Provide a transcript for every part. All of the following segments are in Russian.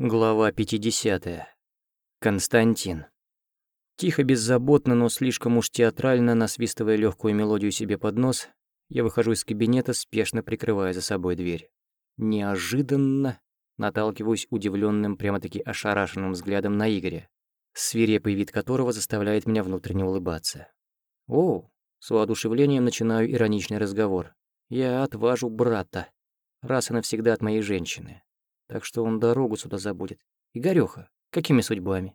Глава 50. Константин. Тихо, беззаботно, но слишком уж театрально, насвистывая легкую мелодию себе под нос, я выхожу из кабинета, спешно прикрывая за собой дверь. Неожиданно наталкиваюсь удивленным, прямо-таки ошарашенным взглядом на Игоря, свирепый вид которого заставляет меня внутренне улыбаться. «О!» С воодушевлением начинаю ироничный разговор. «Я отважу брата, раз и навсегда от моей женщины так что он дорогу сюда забудет. Игорёха, какими судьбами?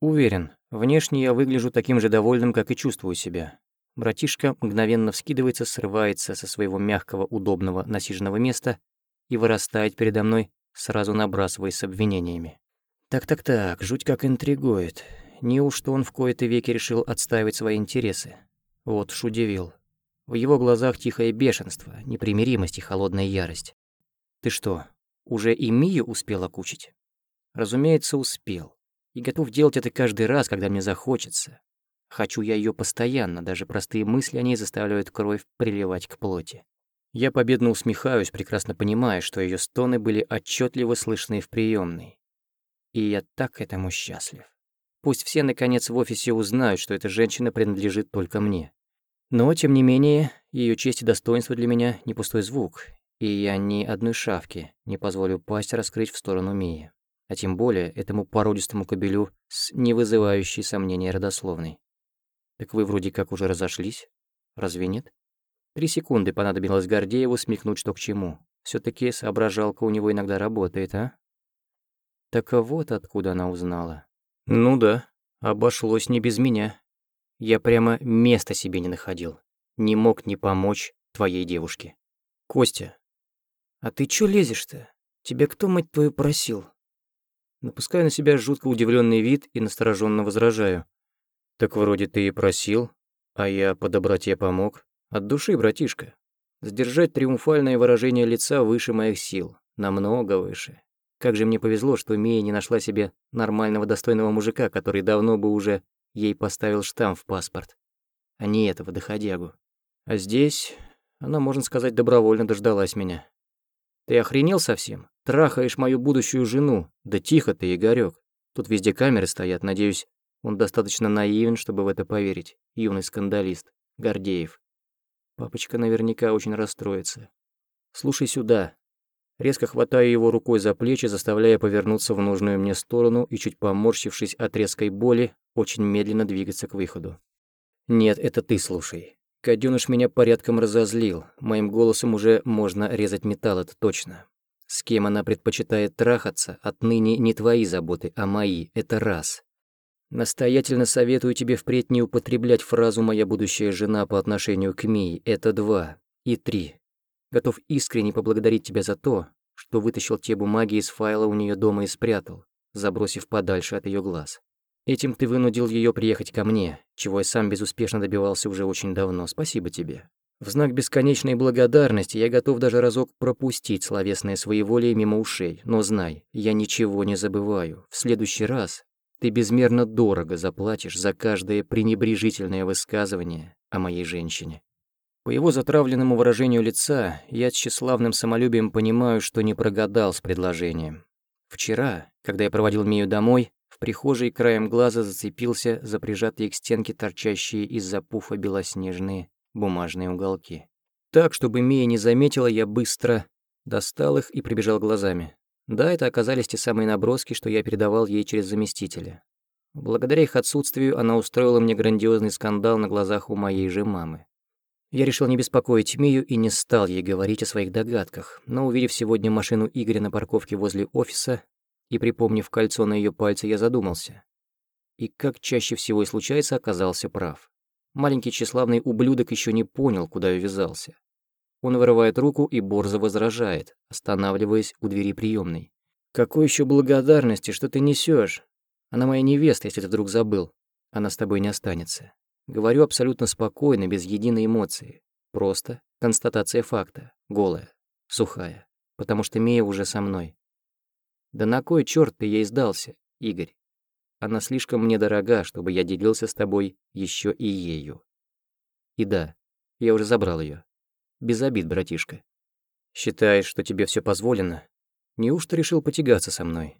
Уверен, внешне я выгляжу таким же довольным, как и чувствую себя. Братишка мгновенно вскидывается, срывается со своего мягкого, удобного, насиженного места и вырастает передо мной, сразу набрасываясь с обвинениями. Так-так-так, жуть как интригует. Неужто он в кои-то веки решил отстаивать свои интересы? Вот уж удивил. В его глазах тихое бешенство, непримиримость и холодная ярость. Ты что, уже и Мию успел окучить? Разумеется, успел. И готов делать это каждый раз, когда мне захочется. Хочу я ее постоянно, даже простые мысли о ней заставляют кровь приливать к плоти. Я победно усмехаюсь, прекрасно понимая, что ее стоны были отчетливо слышны в приемной. И я так этому счастлив. Пусть все, наконец, в офисе узнают, что эта женщина принадлежит только мне. Но, тем не менее, ее честь и достоинство для меня не пустой звук, и я ни одной шавки не позволю пасть раскрыть в сторону Мии, а тем более этому породистому кобелю с не вызывающей сомнения родословной. Так вы вроде как уже разошлись, разве нет? Три секунды понадобилось Гордееву смекнуть, что к чему. все таки соображалка у него иногда работает, а? Так вот откуда она узнала. Ну да, обошлось не без меня. Я прямо места себе не находил. Не мог не помочь твоей девушке. Костя, «А ты чё лезешь-то? Тебя кто, мать твою, просил?» Напускаю на себя жутко удивленный вид и настороженно возражаю. «Так вроде ты и просил, а я по доброте помог. От души, братишка. Сдержать триумфальное выражение лица выше моих сил. Намного выше. Как же мне повезло, что Мия не нашла себе нормального достойного мужика, который давно бы уже ей поставил штамп в паспорт. А не этого доходягу. А здесь она, можно сказать, добровольно дождалась меня. Ты охренел совсем? Трахаешь мою будущую жену. Да тихо ты, Игорёк. Тут везде камеры стоят, надеюсь, он достаточно наивен, чтобы в это поверить. Юный скандалист. Гордеев. Папочка наверняка очень расстроится. Слушай сюда. Резко хватаю его рукой за плечи, заставляя повернуться в нужную мне сторону и, чуть поморщившись от резкой боли, очень медленно двигаться к выходу. «Нет, это ты слушай. Гадёныш меня порядком разозлил. Моим голосом уже можно резать металл, это точно. С кем она предпочитает трахаться, отныне не твои заботы, а мои, это раз. Настоятельно советую тебе впредь не употреблять фразу «моя будущая жена» по отношению к Мии, это два. И три. Готов искренне поблагодарить тебя за то, что вытащил те бумаги из файла у нее дома и спрятал, забросив подальше от ее глаз. Этим ты вынудил ее приехать ко мне, чего я сам безуспешно добивался уже очень давно. Спасибо тебе. В знак бесконечной благодарности я готов даже разок пропустить словесное своеволие мимо ушей, но знай, я ничего не забываю. В следующий раз ты безмерно дорого заплатишь за каждое пренебрежительное высказывание о моей женщине. По его затравленному выражению лица я с тщеславным самолюбием понимаю, что не прогадал с предложением. Вчера, когда я проводил Мию домой, прихожей краем глаза зацепился за прижатые к стенке торчащие из-за пуфа белоснежные бумажные уголки. Так, чтобы Мия не заметила, я быстро достал их и прибежал глазами. Да, это оказались те самые наброски, что я передавал ей через заместителя. Благодаря их отсутствию она устроила мне грандиозный скандал на глазах у моей же мамы. Я решил не беспокоить Мию и не стал ей говорить о своих догадках, но увидев сегодня машину Игоря на парковке возле офиса, и, припомнив кольцо на ее пальце, я задумался. И, как чаще всего и случается, оказался прав. Маленький тщеславный ублюдок еще не понял, куда ввязался. Он вырывает руку и борзо возражает, останавливаясь у двери приемной. «Какой еще благодарности, что ты несешь? Она моя невеста, если ты вдруг забыл. Она с тобой не останется. Говорю абсолютно спокойно, без единой эмоции. Просто констатация факта, голая, сухая. Потому что Мия уже со мной. Да на кой черт ты ей сдался, Игорь? Она слишком мне дорога, чтобы я делился с тобой еще и ею. И да, я уже забрал ее. Без обид, братишка. Считаешь, что тебе все позволено? Неужто решил потягаться со мной?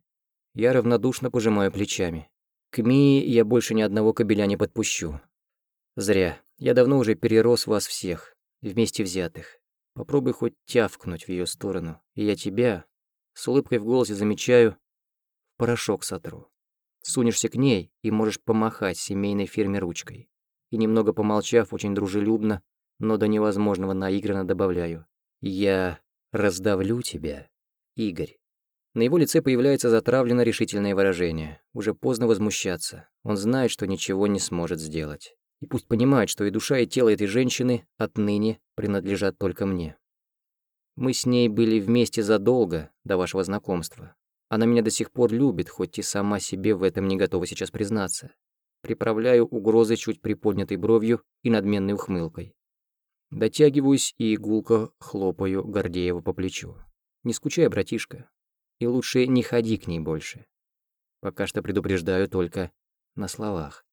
Я равнодушно пожимаю плечами. К Мии я больше ни одного кобеля не подпущу. Зря. Я давно уже перерос вас всех, вместе взятых. Попробуй хоть тявкнуть в ее сторону, и я тебя, с улыбкой в голосе замечаю, порошок сотру. Сунешься к ней и можешь помахать семейной фирме ручкой. И немного помолчав, очень дружелюбно, но до невозможного наигранно добавляю. Я раздавлю тебя, Игорь. На его лице появляется затравленно решительное выражение. Уже поздно возмущаться. Он знает, что ничего не сможет сделать. И пусть понимает, что и душа, и тело этой женщины отныне принадлежат только мне. Мы с ней были вместе задолго до вашего знакомства. Она меня до сих пор любит, хоть и сама себе в этом не готова сейчас признаться. Приправляю угрозы чуть приподнятой бровью и надменной ухмылкой. Дотягиваюсь и игулко хлопаю Гордеева по плечу. Не скучай, братишка. И лучше не ходи к ней больше. Пока что предупреждаю только на словах.